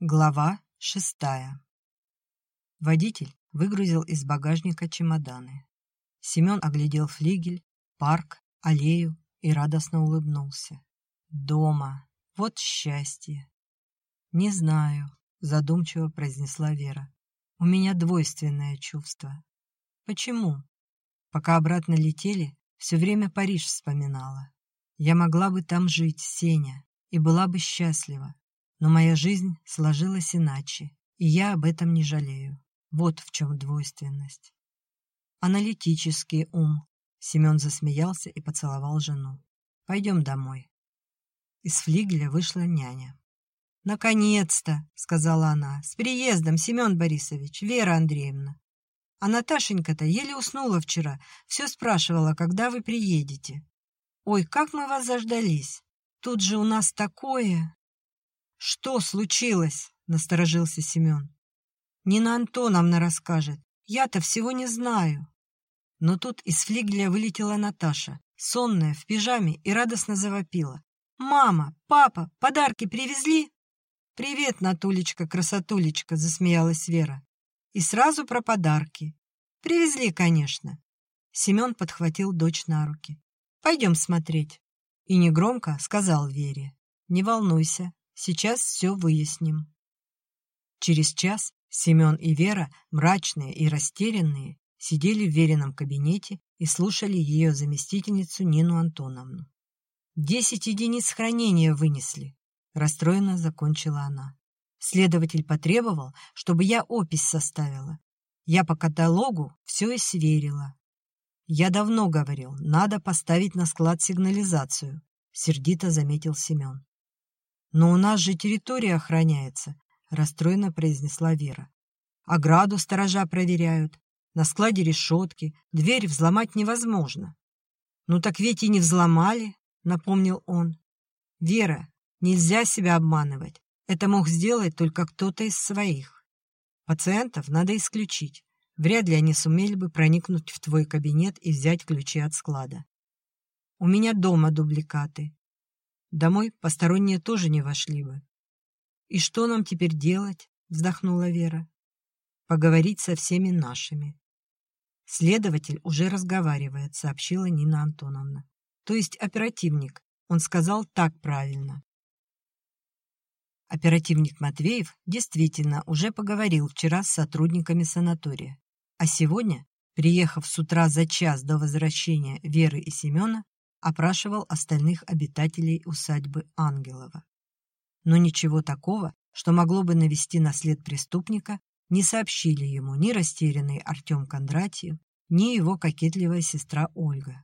Глава шестая. Водитель выгрузил из багажника чемоданы. Семен оглядел флигель, парк, аллею и радостно улыбнулся. «Дома! Вот счастье!» «Не знаю», — задумчиво произнесла Вера. «У меня двойственное чувство». «Почему?» Пока обратно летели, все время Париж вспоминала. Я могла бы там жить, Сеня, и была бы счастлива, но моя жизнь сложилась иначе, и я об этом не жалею. Вот в чем двойственность. Аналитический ум. Семен засмеялся и поцеловал жену. Пойдем домой. Из флигеля вышла няня. «Наконец-то!» — сказала она. «С приездом, Семен Борисович, Вера Андреевна. А Наташенька-то еле уснула вчера, все спрашивала, когда вы приедете. Ой, как мы вас заждались! Тут же у нас такое...» «Что случилось?» — насторожился Семен. «Нина Антоновна расскажет. Я-то всего не знаю». Но тут из флигеля вылетела Наташа, сонная, в пижаме, и радостно завопила. «Мама! Папа! Подарки привезли?» «Привет, Натулечка, красотулечка!» — засмеялась Вера. «И сразу про подарки. Привезли, конечно». Семен подхватил дочь на руки. «Пойдем смотреть». И негромко сказал Вере. «Не волнуйся, Сейчас все выясним. Через час Семен и Вера, мрачные и растерянные, сидели в Верином кабинете и слушали ее заместительницу Нину Антоновну. «Десять единиц хранения вынесли», — расстроенно закончила она. Следователь потребовал, чтобы я опись составила. Я по каталогу все и сверила. Я давно говорил, надо поставить на склад сигнализацию, сердито заметил Семен. «Но у нас же территория охраняется», — расстроенно произнесла Вера. «Ограду сторожа проверяют, на складе решетки, дверь взломать невозможно». «Ну так ведь и не взломали», — напомнил он. «Вера, нельзя себя обманывать. Это мог сделать только кто-то из своих. Пациентов надо исключить. Вряд ли они сумели бы проникнуть в твой кабинет и взять ключи от склада. У меня дома дубликаты. Домой посторонние тоже не вошли бы. «И что нам теперь делать?» — вздохнула Вера. «Поговорить со всеми нашими». «Следователь уже разговаривает», — сообщила Нина Антоновна. «То есть оперативник. Он сказал так правильно». Оперативник Матвеев действительно уже поговорил вчера с сотрудниками санатория, а сегодня, приехав с утра за час до возвращения Веры и Семена, опрашивал остальных обитателей усадьбы Ангелова. Но ничего такого, что могло бы навести на след преступника, не сообщили ему ни растерянный Артем Кондратьев, ни его кокетливая сестра Ольга.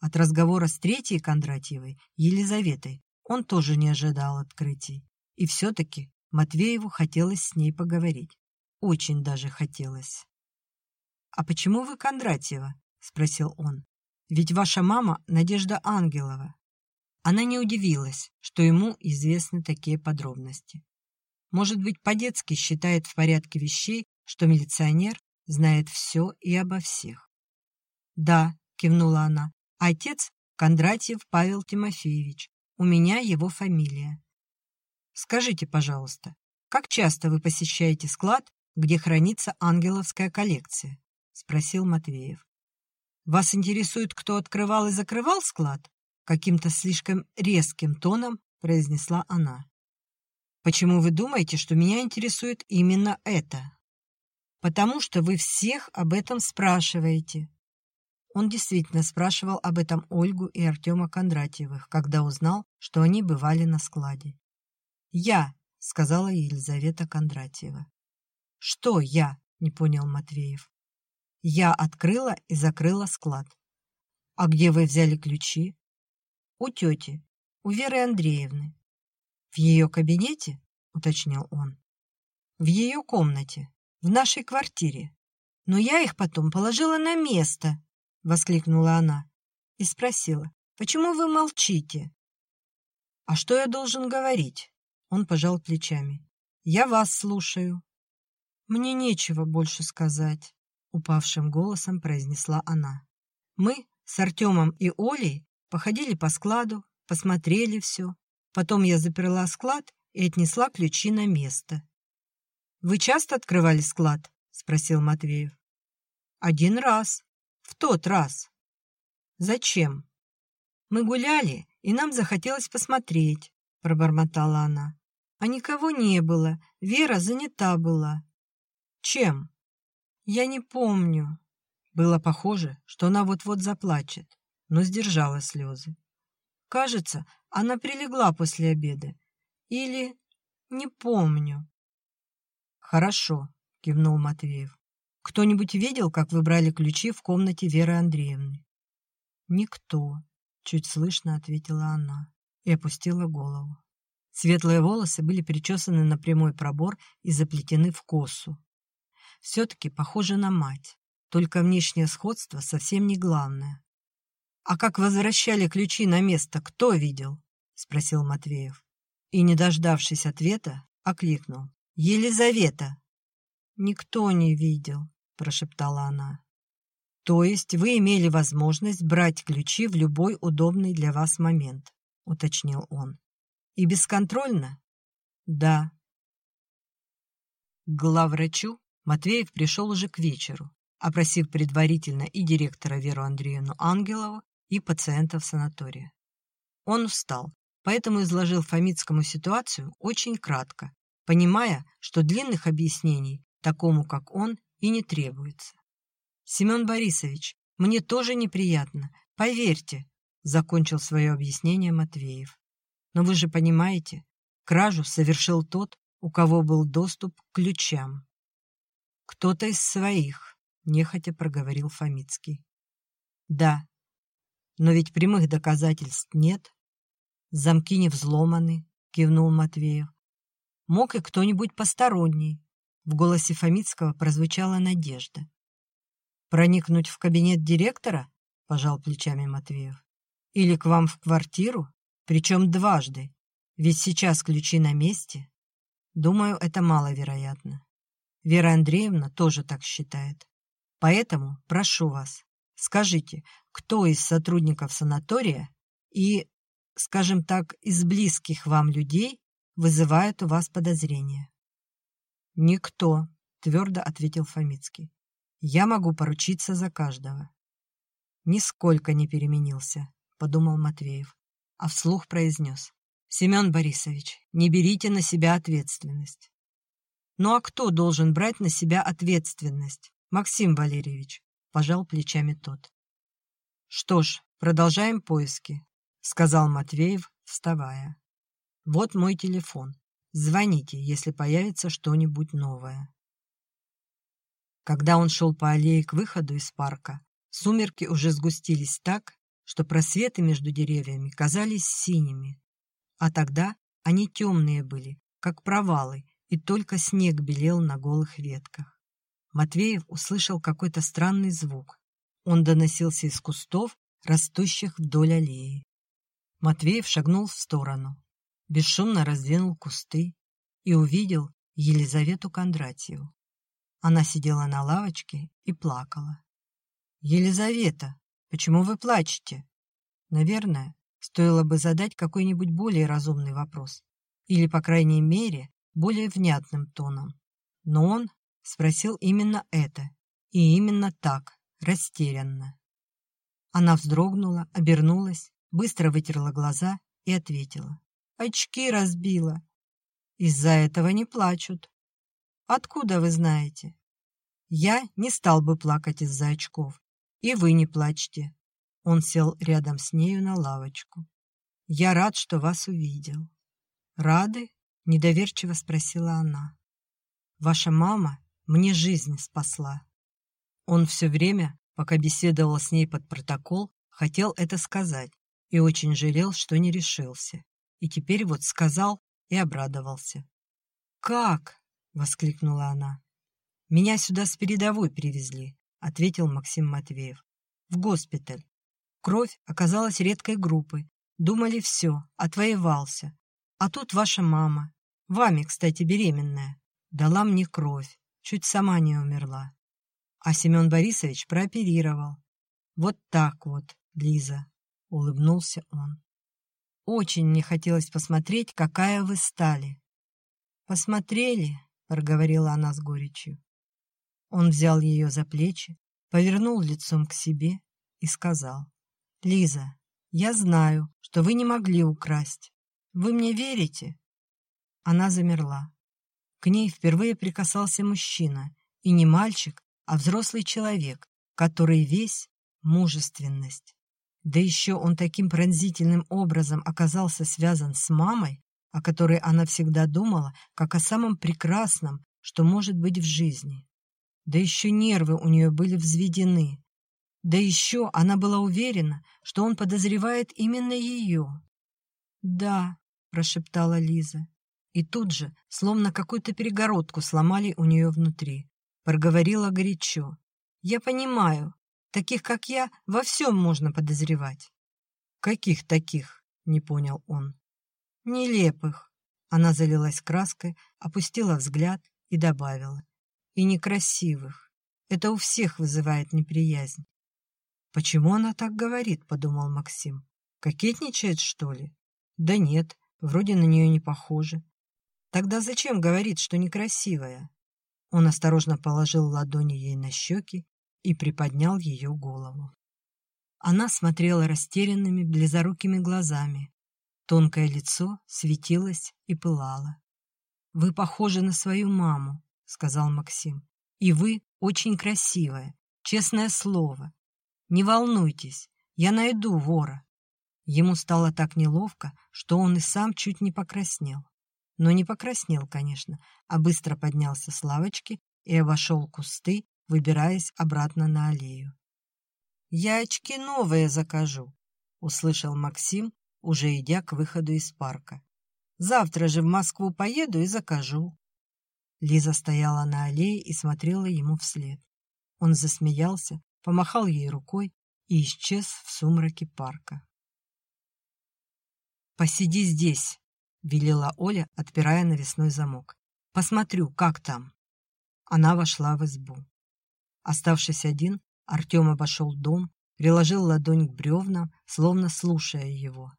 От разговора с третьей Кондратьевой, Елизаветой, он тоже не ожидал открытий. И все-таки Матвееву хотелось с ней поговорить. Очень даже хотелось. «А почему вы Кондратьева?» — спросил он. Ведь ваша мама Надежда Ангелова. Она не удивилась, что ему известны такие подробности. Может быть, по-детски считает в порядке вещей, что милиционер знает все и обо всех. «Да», — кивнула она, — «отец Кондратьев Павел Тимофеевич. У меня его фамилия». «Скажите, пожалуйста, как часто вы посещаете склад, где хранится ангеловская коллекция?» — спросил Матвеев. Вас интересует, кто открывал и закрывал склад? Каким-то слишком резким тоном произнесла она. Почему вы думаете, что меня интересует именно это? Потому что вы всех об этом спрашиваете. Он действительно спрашивал об этом Ольгу и Артема Кондратьевых, когда узнал, что они бывали на складе. «Я», — сказала Елизавета Кондратьева. «Что я?» — не понял Матвеев. Я открыла и закрыла склад. «А где вы взяли ключи?» «У тети, у Веры Андреевны». «В ее кабинете?» — уточнил он. «В ее комнате, в нашей квартире. Но я их потом положила на место», — воскликнула она и спросила, «Почему вы молчите?» «А что я должен говорить?» Он пожал плечами. «Я вас слушаю». «Мне нечего больше сказать». — упавшим голосом произнесла она. «Мы с Артемом и Олей походили по складу, посмотрели все. Потом я заперла склад и отнесла ключи на место. Вы часто открывали склад?» — спросил Матвеев. «Один раз. В тот раз». «Зачем?» «Мы гуляли, и нам захотелось посмотреть», — пробормотала она. «А никого не было. Вера занята была». «Чем?» «Я не помню». Было похоже, что она вот-вот заплачет, но сдержала слезы. Кажется, она прилегла после обеда. Или... не помню. «Хорошо», — кивнул Матвеев. «Кто-нибудь видел, как вы брали ключи в комнате Веры Андреевны?» «Никто», — чуть слышно ответила она и опустила голову. Светлые волосы были причесаны на прямой пробор и заплетены в косу. Все-таки похожа на мать, только внешнее сходство совсем не главное. «А как возвращали ключи на место, кто видел?» — спросил Матвеев. И, не дождавшись ответа, окликнул. «Елизавета!» «Никто не видел», — прошептала она. «То есть вы имели возможность брать ключи в любой удобный для вас момент», — уточнил он. «И бесконтрольно?» «Да». К главврачу Матвеев пришел уже к вечеру, опросив предварительно и директора Веру Андреевну Ангелову, и пациентов санатория. Он устал, поэтому изложил Фомицкому ситуацию очень кратко, понимая, что длинных объяснений такому, как он, и не требуется. «Семен Борисович, мне тоже неприятно, поверьте», закончил свое объяснение Матвеев. «Но вы же понимаете, кражу совершил тот, у кого был доступ к ключам». «Кто-то из своих», — нехотя проговорил Фомицкий. «Да, но ведь прямых доказательств нет. Замки не взломаны, кивнул Матвеев. Мог и кто-нибудь посторонний. В голосе Фомицкого прозвучала надежда. «Проникнуть в кабинет директора?» – пожал плечами Матвеев. «Или к вам в квартиру? Причем дважды. Ведь сейчас ключи на месте. Думаю, это маловероятно. Вера Андреевна тоже так считает. Поэтому прошу вас, скажите, кто из сотрудников санатория и, скажем так, из близких вам людей вызывает у вас подозрения? «Никто», — твердо ответил Фомицкий. «Я могу поручиться за каждого». «Нисколько не переменился», — подумал Матвеев, а вслух произнес. «Семен Борисович, не берите на себя ответственность». «Ну а кто должен брать на себя ответственность, Максим Валерьевич?» — пожал плечами тот. «Что ж, продолжаем поиски», — сказал Матвеев, вставая. «Вот мой телефон. Звоните, если появится что-нибудь новое». Когда он шел по аллее к выходу из парка, сумерки уже сгустились так, что просветы между деревьями казались синими. А тогда они темные были, как провалы, и только снег белел на голых ветках. Матвеев услышал какой-то странный звук, он доносился из кустов, растущих вдоль аллеи. Матвеев шагнул в сторону, бесшумно раздвинул кусты и увидел Елизавету Кондратьеву. Она сидела на лавочке и плакала. «Елизавета, почему вы плачете?» Наверное, стоило бы задать какой-нибудь более разумный вопрос. Или, по крайней мере, более внятным тоном. Но он спросил именно это. И именно так растерянно. Она вздрогнула, обернулась, быстро вытерла глаза и ответила. «Очки разбила. Из-за этого не плачут. Откуда вы знаете?» «Я не стал бы плакать из-за очков. И вы не плачьте». Он сел рядом с нею на лавочку. «Я рад, что вас увидел». «Рады?» — недоверчиво спросила она. «Ваша мама мне жизнь спасла». Он все время, пока беседовал с ней под протокол, хотел это сказать и очень жалел, что не решился. И теперь вот сказал и обрадовался. «Как?» — воскликнула она. «Меня сюда с передовой привезли», — ответил Максим Матвеев. «В госпиталь. Кровь оказалась редкой группы. Думали, все, отвоевался. А тут ваша мама, вами, кстати, беременная, дала мне кровь, чуть сама не умерла. А Семен Борисович прооперировал. Вот так вот, Лиза, улыбнулся он. Очень мне хотелось посмотреть, какая вы стали. Посмотрели, проговорила она с горечью. Он взял ее за плечи, повернул лицом к себе и сказал. «Лиза, я знаю, что вы не могли украсть. Вы мне верите?» Она замерла. К ней впервые прикасался мужчина, и не мальчик, а взрослый человек, который весь мужественность. Да еще он таким пронзительным образом оказался связан с мамой, о которой она всегда думала, как о самом прекрасном, что может быть в жизни. Да еще нервы у нее были взведены. Да еще она была уверена, что он подозревает именно ее. «Да», — прошептала Лиза. И тут же, словно какую-то перегородку сломали у нее внутри. Проговорила горячо. «Я понимаю, таких, как я, во всем можно подозревать». «Каких таких?» — не понял он. «Нелепых». Она залилась краской, опустила взгляд и добавила. «И некрасивых. Это у всех вызывает неприязнь». «Почему она так говорит?» — подумал Максим. «Кокетничает, что ли?» «Да нет, вроде на нее не похоже. Тогда зачем говорит, что некрасивая?» Он осторожно положил ладони ей на щеки и приподнял ее голову. Она смотрела растерянными, близорукими глазами, Тонкое лицо светилось и пылало. «Вы похожи на свою маму», — сказал Максим. «И вы очень красивая, честное слово. Не волнуйтесь, я найду вора». Ему стало так неловко, что он и сам чуть не покраснел. Но не покраснел, конечно, а быстро поднялся с лавочки и обошел кусты, выбираясь обратно на аллею. «Я очки новые закажу», — услышал Максим, уже идя к выходу из парка. «Завтра же в Москву поеду и закажу». Лиза стояла на аллее и смотрела ему вслед. Он засмеялся, помахал ей рукой и исчез в сумраке парка. «Посиди здесь», — велела Оля, отпирая навесной замок. «Посмотрю, как там». Она вошла в избу. Оставшись один, Артем обошел дом, приложил ладонь к бревнам, словно слушая его.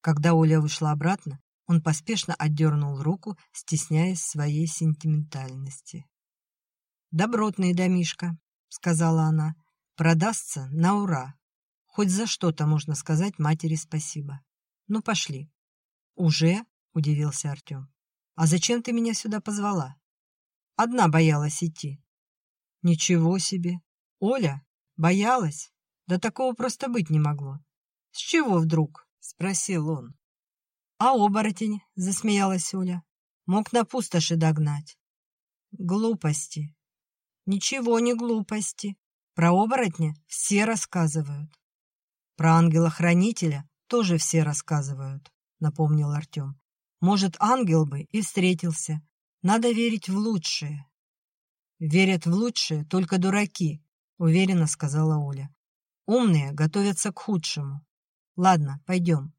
Когда Оля вышла обратно, он поспешно отдернул руку, стесняясь своей сентиментальности. «Добротный домишка», — сказала она, — «продастся на ура. Хоть за что-то можно сказать матери спасибо. Ну, пошли». «Уже?» — удивился Артем. «А зачем ты меня сюда позвала?» «Одна боялась идти». «Ничего себе! Оля? Боялась? Да такого просто быть не могло. С чего вдруг?» — спросил он. «А оборотень?» — засмеялась Оля. «Мог на пустоши догнать». «Глупости». «Ничего не глупости. Про оборотня все рассказывают». «Про ангела-хранителя тоже все рассказывают», — напомнил Артем. «Может, ангел бы и встретился. Надо верить в лучшее». «Верят в лучшее только дураки», — уверенно сказала Оля. «Умные готовятся к худшему. Ладно, пойдем.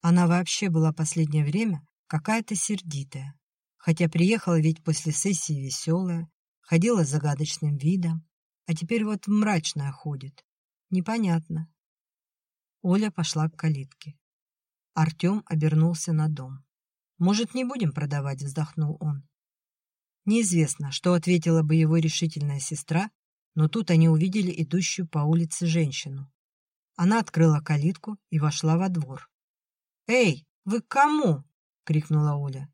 Она вообще была последнее время какая-то сердитая. Хотя приехала ведь после сессии веселая, ходила с загадочным видом, а теперь вот мрачная ходит. Непонятно. Оля пошла к калитке. Артем обернулся на дом. «Может, не будем продавать?» — вздохнул он. Неизвестно, что ответила бы его решительная сестра, но тут они увидели идущую по улице женщину. Она открыла калитку и вошла во двор. «Эй, вы к кому?» — крикнула Оля.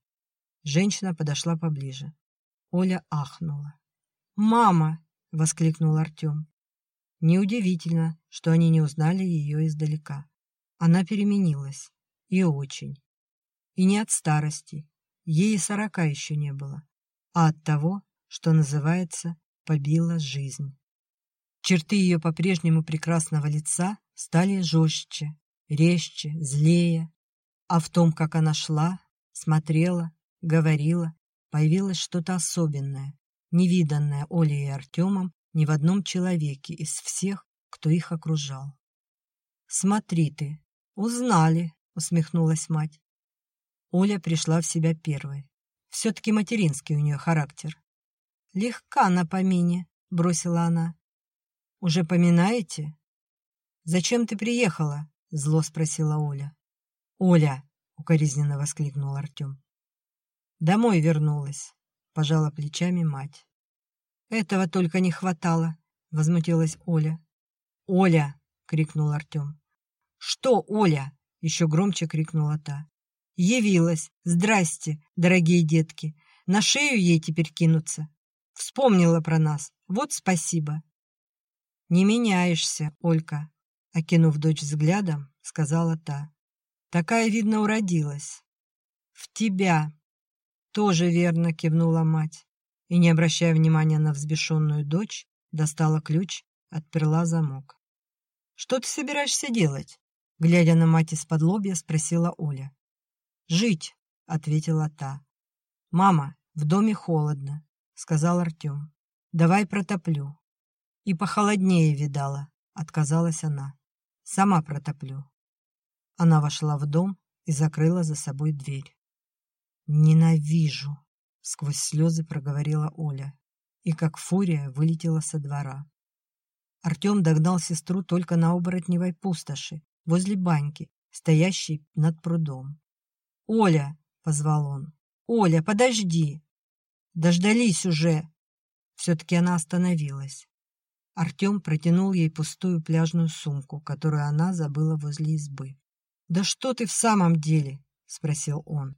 Женщина подошла поближе. Оля ахнула. «Мама!» — воскликнул Артем. Неудивительно, что они не узнали ее издалека. Она переменилась. И очень. И не от старости. Ей сорока еще не было. А от того, что называется «побила жизнь». Черты ее по-прежнему прекрасного лица стали жестче, резче, злее, а в том, как она шла, смотрела, говорила, появилось что-то особенное, невиданное Олей и Артемом ни в одном человеке из всех, кто их окружал. «Смотри ты, узнали», — усмехнулась мать. Оля пришла в себя первой. Все-таки материнский у нее характер. «Легка на помине», — бросила она. «Уже поминаете?» «Зачем ты приехала?» — зло спросила Оля. «Оля!» — укоризненно воскликнул Артем. «Домой вернулась. — пожала плечами мать. «Этого только не хватало», — возмутилась Оля. «Оля!» — крикнул Артем. «Что, Оля?» — еще громче крикнула та. «Явилась! Здрасте, дорогие детки! На шею ей теперь кинуться! Вспомнила про нас! Вот спасибо!» «Не меняешься, Олька!» — окинув дочь взглядом, сказала та. «Такая, видно, уродилась!» «В тебя!» «Тоже верно!» — кивнула мать. И, не обращая внимания на взбешенную дочь, достала ключ, отперла замок. «Что ты собираешься делать?» Глядя на мать из-под лобья, спросила Оля. «Жить», — ответила та. «Мама, в доме холодно», — сказал Артем. «Давай протоплю». «И похолоднее видала», — отказалась она. «Сама протоплю». Она вошла в дом и закрыла за собой дверь. «Ненавижу!» — сквозь слезы проговорила Оля и как фурия вылетела со двора. Артем догнал сестру только на оборотневой пустоши, возле баньки, стоящей над прудом. «Оля!» — позвал он. «Оля, подожди!» «Дождались уже!» Все-таки она остановилась. Артем протянул ей пустую пляжную сумку, которую она забыла возле избы. «Да что ты в самом деле?» — спросил он.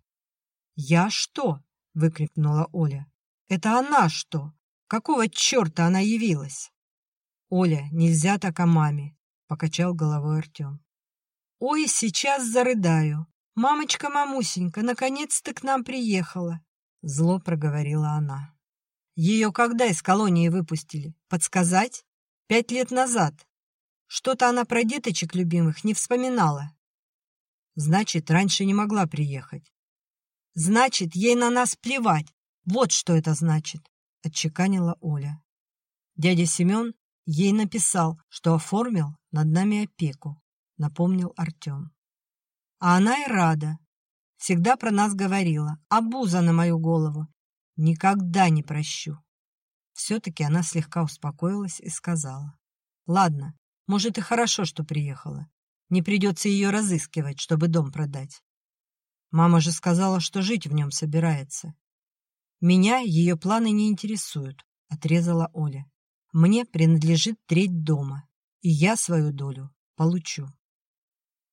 «Я что?» — выкрикнула Оля. «Это она что? Какого черта она явилась?» «Оля, нельзя так о маме!» — покачал головой Артем. «Ой, сейчас зарыдаю! Мамочка-мамусенька наконец-то к нам приехала!» Зло проговорила она. «Ее когда из колонии выпустили? Подсказать? Пять лет назад. Что-то она про деточек любимых не вспоминала. Значит, раньше не могла приехать. Значит, ей на нас плевать. Вот что это значит», — отчеканила Оля. Дядя Семен ей написал, что оформил над нами опеку, напомнил Артем. А она и рада. Всегда про нас говорила. Абуза на мою голову. Никогда не прощу. Все-таки она слегка успокоилась и сказала. Ладно, может и хорошо, что приехала. Не придется ее разыскивать, чтобы дом продать. Мама же сказала, что жить в нем собирается. Меня ее планы не интересуют, отрезала Оля. Мне принадлежит треть дома, и я свою долю получу.